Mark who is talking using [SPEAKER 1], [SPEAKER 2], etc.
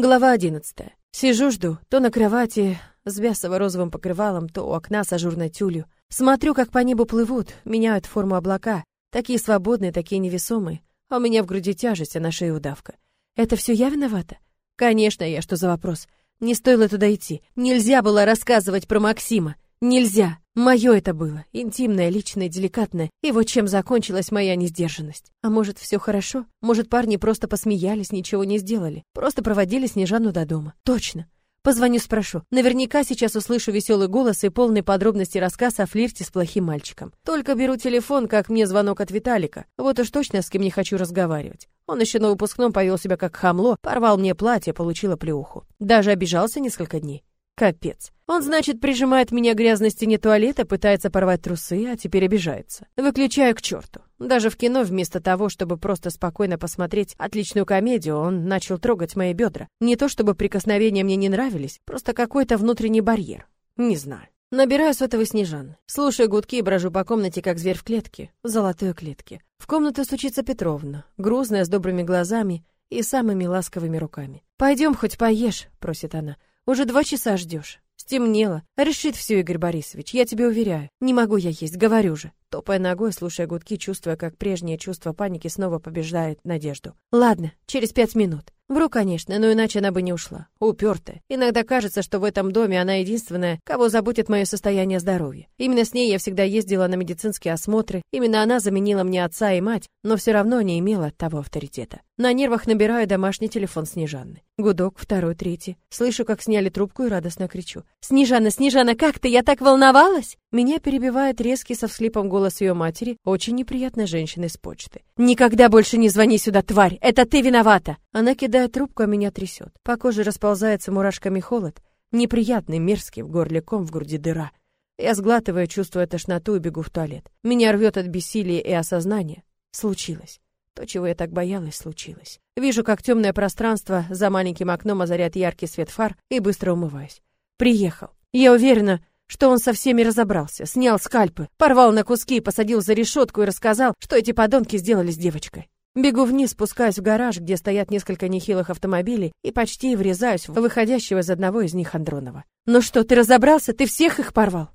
[SPEAKER 1] Глава одиннадцатая. Сижу, жду, то на кровати с бясово-розовым покрывалом, то у окна с ажурной тюлью. Смотрю, как по небу плывут, меняют форму облака, такие свободные, такие невесомые, а у меня в груди тяжесть, а на шее удавка. Это все я виновата? Конечно, я, что за вопрос? Не стоило туда идти. Нельзя было рассказывать про Максима. Нельзя. Мое это было, интимное, личное, деликатное, и вот чем закончилась моя несдержанность. А может, все хорошо? Может, парни просто посмеялись, ничего не сделали, просто проводили Снежану до дома. Точно. Позвоню, спрошу. Наверняка сейчас услышу веселый голос и полные подробности рассказ о флирте с плохим мальчиком. Только беру телефон, как мне звонок от Виталика. Вот уж точно с кем не хочу разговаривать. Он еще на выпускном повел себя как хамло, порвал мне платье, получила плюху. Даже обижался несколько дней. Капец. Он, значит, прижимает меня к грязной стене туалета, пытается порвать трусы, а теперь обижается. Выключаю к черту. Даже в кино вместо того, чтобы просто спокойно посмотреть отличную комедию, он начал трогать мои бедра. Не то чтобы прикосновения мне не нравились, просто какой-то внутренний барьер. Не знаю. Набираю сотовый Снежан. Слушаю гудки и брожу по комнате, как зверь в клетке, в золотой клетке. В комнату стучится Петровна, грузная, с добрыми глазами и самыми ласковыми руками. «Пойдем хоть поешь», — просит она. Уже два часа ждешь. Стемнело. Решит все, Игорь Борисович, я тебе уверяю. Не могу я есть, говорю же. Топая ногой, слушая гудки, чувствуя, как прежнее чувство паники снова побеждает надежду. Ладно, через пять минут. Вру, конечно, но иначе она бы не ушла. Упертая. Иногда кажется, что в этом доме она единственная, кого заботит мое состояние здоровья. Именно с ней я всегда ездила на медицинские осмотры. Именно она заменила мне отца и мать, но все равно не имела того авторитета. На нервах набираю домашний телефон Снежанны. Гудок, второй, третий. Слышу, как сняли трубку и радостно кричу. «Снежана, Снежана, как ты? Я так волновалась!» Меня перебивает резкий со вслипом голос ее матери, очень неприятной женщины с почты. «Никогда больше не звони сюда, тварь! Это ты виновата!» Она кидает трубку, а меня трясет. По коже расползается мурашками холод. Неприятный, мерзкий, в горле ком, в груди дыра. Я сглатываю, чувствуя тошноту и бегу в туалет. Меня рвет от бессилия и осознания. Случилось. То, чего я так боялась, случилось. Вижу, как темное пространство за маленьким окном озаряет яркий свет фар и быстро умываюсь. Приехал. Я уверена, что он со всеми разобрался, снял скальпы, порвал на куски, посадил за решетку и рассказал, что эти подонки сделали с девочкой. Бегу вниз, спускаюсь в гараж, где стоят несколько нехилых автомобилей, и почти врезаюсь в выходящего из одного из них Андронова. «Ну что, ты разобрался? Ты всех их порвал?»